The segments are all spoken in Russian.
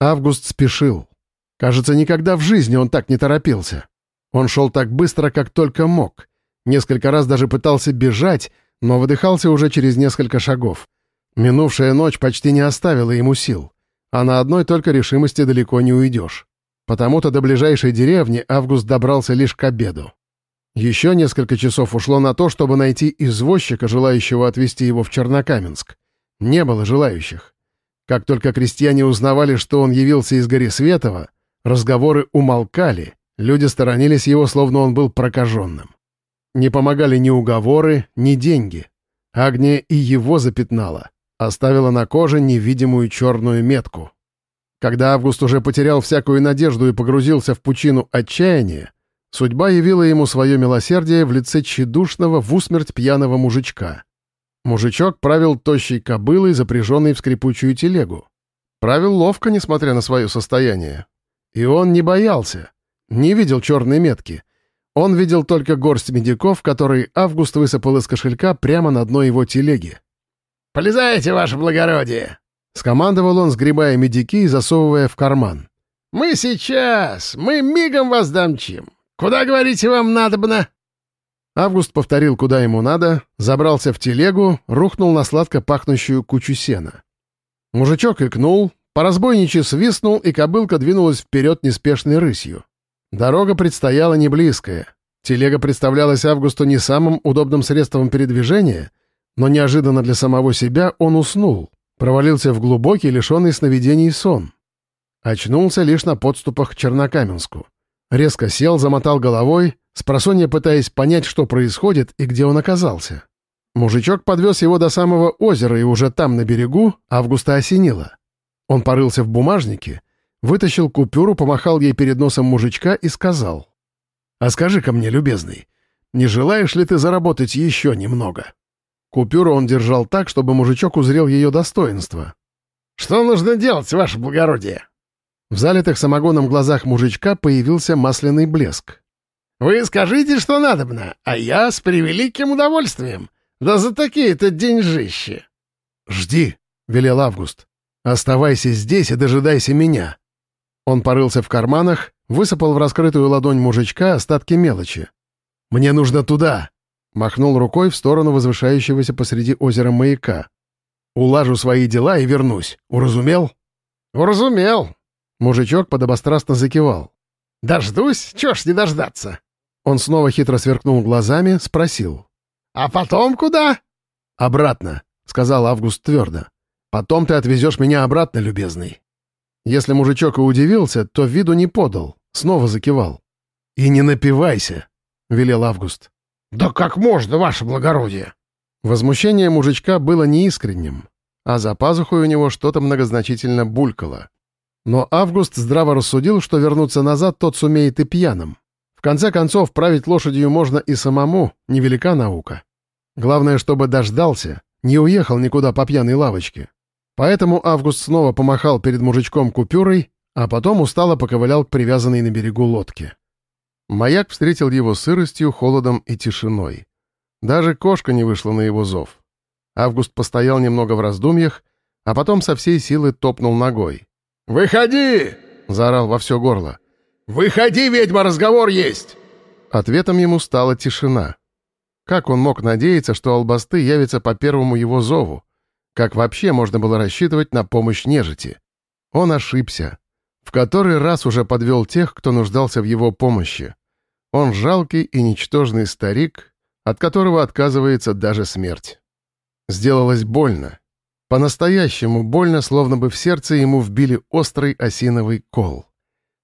Август спешил. Кажется, никогда в жизни он так не торопился. Он шел так быстро, как только мог. Несколько раз даже пытался бежать, но выдыхался уже через несколько шагов. Минувшая ночь почти не оставила ему сил, а на одной только решимости далеко не уйдешь. Потому-то до ближайшей деревни Август добрался лишь к обеду. Еще несколько часов ушло на то, чтобы найти извозчика, желающего отвезти его в Чернокаменск. Не было желающих. Как только крестьяне узнавали, что он явился из Гори Светова, разговоры умолкали, люди сторонились его, словно он был прокаженным. Не помогали ни уговоры, ни деньги. Агния и его запятнала, оставила на коже невидимую черную метку. Когда Август уже потерял всякую надежду и погрузился в пучину отчаяния, судьба явила ему свое милосердие в лице тщедушного в усмерть пьяного мужичка. Мужичок правил тощей кобылой, запряженной в скрипучую телегу. Правил ловко, несмотря на свое состояние. И он не боялся, не видел черной метки, он видел только горсть медиков, которые Август высыпал из кошелька прямо на дно его телеги. «Полезайте, ваше благородие!» — скомандовал он, сгребая медики и засовывая в карман. «Мы сейчас! Мы мигом вас дамчим! Куда, говорите, вам надобно?» Август повторил, куда ему надо, забрался в телегу, рухнул на сладко пахнущую кучу сена. Мужичок икнул, по разбойничьи свистнул, и кобылка двинулась вперед неспешной рысью. Дорога предстояла не близкая. Телега представлялась Августу не самым удобным средством передвижения, но неожиданно для самого себя он уснул, провалился в глубокий, лишенный сновидений сон. Очнулся лишь на подступах к Чернокаменску. Резко сел, замотал головой, спросонья пытаясь понять, что происходит и где он оказался. Мужичок подвез его до самого озера, и уже там, на берегу, Августа осенило. Он порылся в бумажнике вытащил купюру, помахал ей перед носом мужичка и сказал. «А скажи-ка мне, любезный, не желаешь ли ты заработать еще немного?» Купюру он держал так, чтобы мужичок узрел ее достоинство. «Что нужно делать, ваше благородие?» В залитых самогоном глазах мужичка появился масляный блеск. «Вы скажите, что надобно, а я с превеликим удовольствием. Да за такие-то деньжищи!» «Жди», — велел Август. «Оставайся здесь и дожидайся меня. Он порылся в карманах, высыпал в раскрытую ладонь мужичка остатки мелочи. «Мне нужно туда!» — махнул рукой в сторону возвышающегося посреди озера маяка. «Улажу свои дела и вернусь. Уразумел?» «Уразумел!» Мужичок подобострастно закивал. «Дождусь? Чё ж не дождаться?» Он снова хитро сверкнул глазами, спросил. «А потом куда?» «Обратно», — сказал Август твердо. «Потом ты отвезешь меня обратно, любезный». Если мужичок и удивился, то виду не подал, снова закивал. «И не напивайся», — велел Август. «Да как можно, ваше благородие?» Возмущение мужичка было неискренним, а за пазухой у него что-то многозначительно булькало. Но Август здраво рассудил, что вернуться назад тот сумеет и пьяным. Конце концов, править лошадью можно и самому, невелика наука. Главное, чтобы дождался, не уехал никуда по пьяной лавочке. Поэтому Август снова помахал перед мужичком купюрой, а потом устало поковылял к привязанной на берегу лодке. Маяк встретил его сыростью, холодом и тишиной. Даже кошка не вышла на его зов. Август постоял немного в раздумьях, а потом со всей силы топнул ногой. «Выходи!» — заорал во все горло. «Выходи, ведьма, разговор есть!» Ответом ему стала тишина. Как он мог надеяться, что албасты явятся по первому его зову? Как вообще можно было рассчитывать на помощь нежити? Он ошибся. В который раз уже подвел тех, кто нуждался в его помощи. Он жалкий и ничтожный старик, от которого отказывается даже смерть. Сделалось больно. По-настоящему больно, словно бы в сердце ему вбили острый осиновый кол.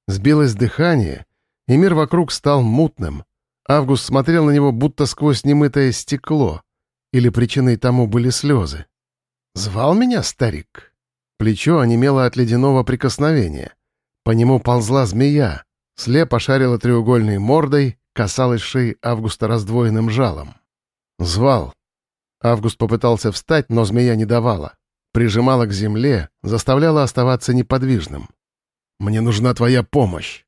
Сбилось дыхание, и мир вокруг стал мутным. Август смотрел на него будто сквозь немытое стекло, или причиной тому были слезы. «Звал меня старик?» Плечо онемело от ледяного прикосновения. По нему ползла змея, слепо шарила треугольной мордой, касалась шеи Августа раздвоенным жалом. «Звал». Август попытался встать, но змея не давала. Прижимала к земле, заставляла оставаться неподвижным. «Мне нужна твоя помощь».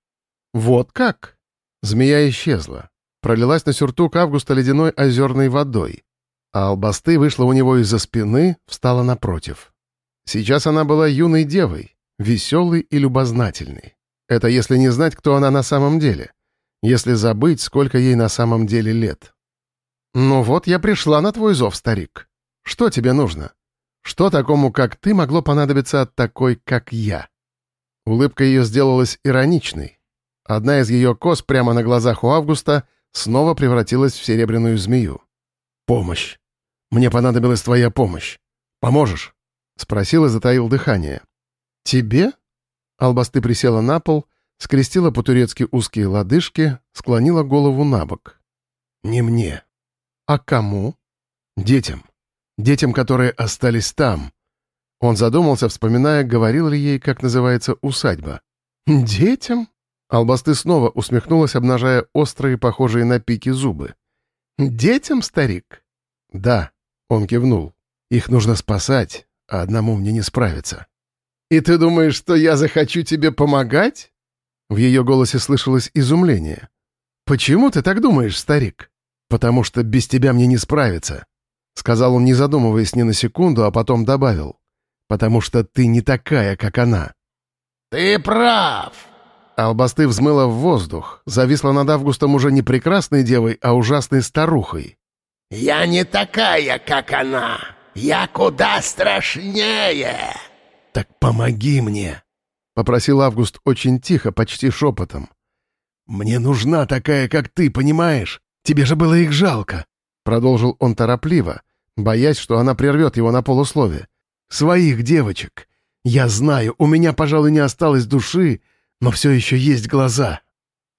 «Вот как?» Змея исчезла. Пролилась на сюртук Августа ледяной озерной водой а албасты вышла у него из-за спины, встала напротив. Сейчас она была юной девой, веселый и любознательный. Это если не знать, кто она на самом деле. Если забыть, сколько ей на самом деле лет. «Ну вот я пришла на твой зов, старик. Что тебе нужно? Что такому, как ты, могло понадобиться от такой, как я?» Улыбка ее сделалась ироничной. Одна из ее кос прямо на глазах у Августа снова превратилась в серебряную змею. «Помощь! Мне понадобилась твоя помощь. Поможешь?» — спросил и затаил дыхание. «Тебе?» Албасты присела на пол, скрестила по-турецки узкие лодыжки, склонила голову на бок. «Не мне». «А кому?» «Детям. Детям, которые остались там». Он задумался, вспоминая, говорил ли ей, как называется усадьба. «Детям?» Албасты снова усмехнулась, обнажая острые, похожие на пики зубы. «Детям, старик?» «Да», — он кивнул. «Их нужно спасать, а одному мне не справиться». «И ты думаешь, что я захочу тебе помогать?» В ее голосе слышалось изумление. «Почему ты так думаешь, старик?» «Потому что без тебя мне не справиться», — сказал он, не задумываясь ни на секунду, а потом добавил. «Потому что ты не такая, как она». «Ты прав!» Албасты взмыла в воздух, зависла над Августом уже не прекрасной девой, а ужасной старухой. «Я не такая, как она! Я куда страшнее!» «Так помоги мне!» — попросил Август очень тихо, почти шепотом. «Мне нужна такая, как ты, понимаешь? Тебе же было их жалко!» Продолжил он торопливо, боясь, что она прервет его на полуслове. «Своих девочек! Я знаю, у меня, пожалуй, не осталось души, но все еще есть глаза».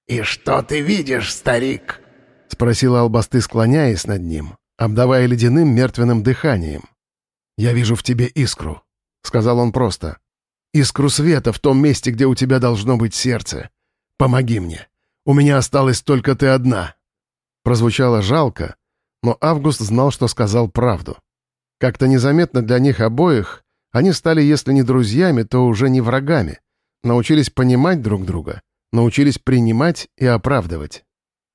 «И что ты видишь, старик?» — спросила Албасты, склоняясь над ним, обдавая ледяным мертвенным дыханием. «Я вижу в тебе искру», — сказал он просто. «Искру света в том месте, где у тебя должно быть сердце. Помоги мне. У меня осталась только ты одна». Прозвучало жалко, но Август знал, что сказал правду. Как-то незаметно для них обоих они стали, если не друзьями, то уже не врагами, научились понимать друг друга, научились принимать и оправдывать.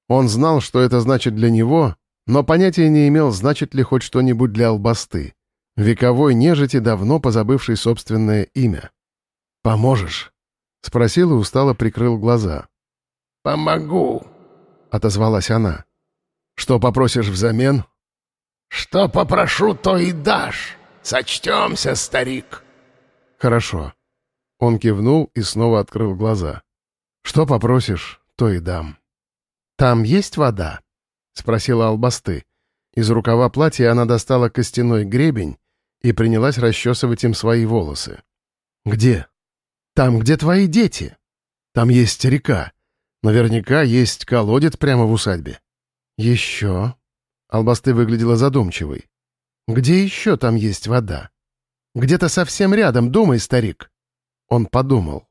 Он знал, что это значит для него, но понятия не имел, значит ли хоть что-нибудь для албасты, вековой нежити, давно позабывший собственное имя. «Поможешь?» — спросил и устало прикрыл глаза. «Помогу», — отозвалась она. «Что попросишь взамен?» «Что попрошу, то и дашь. Сочтемся, старик». «Хорошо». Он кивнул и снова открыл глаза. «Что попросишь, то и дам». «Там есть вода?» — спросила Албасты. Из рукава платья она достала костяной гребень и принялась расчесывать им свои волосы. «Где?» «Там, где твои дети. Там есть река. Наверняка есть колодец прямо в усадьбе». «Еще?» Албасты выглядела задумчивой. «Где еще там есть вода?» «Где-то совсем рядом, думай, старик». Он подумал.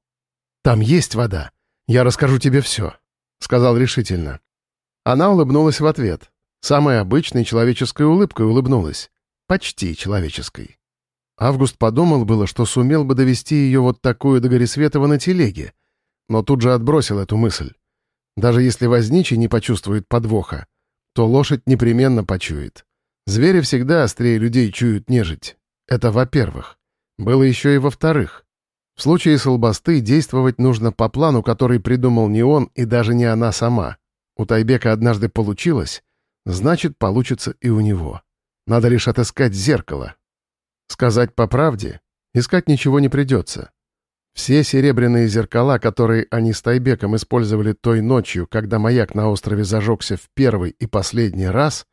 «Там есть вода. Я расскажу тебе все», — сказал решительно. Она улыбнулась в ответ. Самой обычной человеческой улыбкой улыбнулась. Почти человеческой. Август подумал было, что сумел бы довести ее вот такую до Горисветова на телеге, но тут же отбросил эту мысль. Даже если возничий не почувствует подвоха, то лошадь непременно почует. Звери всегда острее людей чуют нежить. Это во-первых. Было еще и во-вторых. В случае с Албасты действовать нужно по плану, который придумал не он и даже не она сама. У Тайбека однажды получилось, значит, получится и у него. Надо лишь отыскать зеркало. Сказать по правде, искать ничего не придется. Все серебряные зеркала, которые они с Тайбеком использовали той ночью, когда маяк на острове зажегся в первый и последний раз,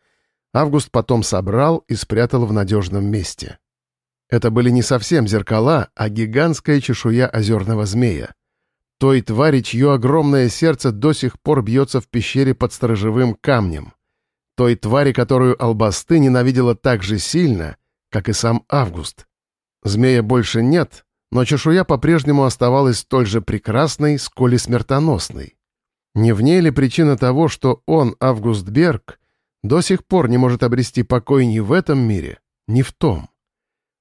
Август потом собрал и спрятал в надежном месте. Это были не совсем зеркала, а гигантская чешуя озерного змея. Той твари, чье огромное сердце до сих пор бьется в пещере под сторожевым камнем. Той твари, которую Албасты ненавидела так же сильно, как и сам Август. Змея больше нет, но чешуя по-прежнему оставалась столь же прекрасной, сколь и смертоносной. Не в ней ли причина того, что он, Август Берг, до сих пор не может обрести покой ни в этом мире, ни в том?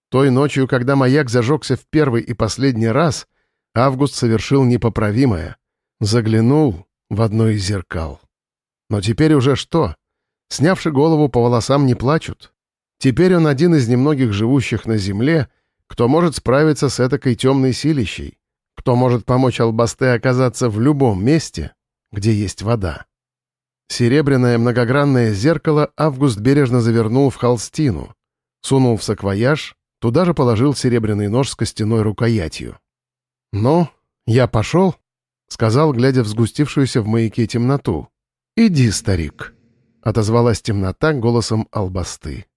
Той ночью, когда маяк зажегся в первый и последний раз, Август совершил непоправимое. Заглянул в одно из зеркал. Но теперь уже что? Снявши голову, по волосам не плачут. Теперь он один из немногих живущих на земле, Кто может справиться с этакой темной силищей? Кто может помочь Албасте оказаться в любом месте, где есть вода? Серебряное многогранное зеркало Август бережно завернул в холстину, сунул в саквояж, туда же положил серебряный нож с костяной рукоятью. «Ну, я пошел», — сказал, глядя в сгустившуюся в маяке темноту. «Иди, старик», — отозвалась темнота голосом албасты.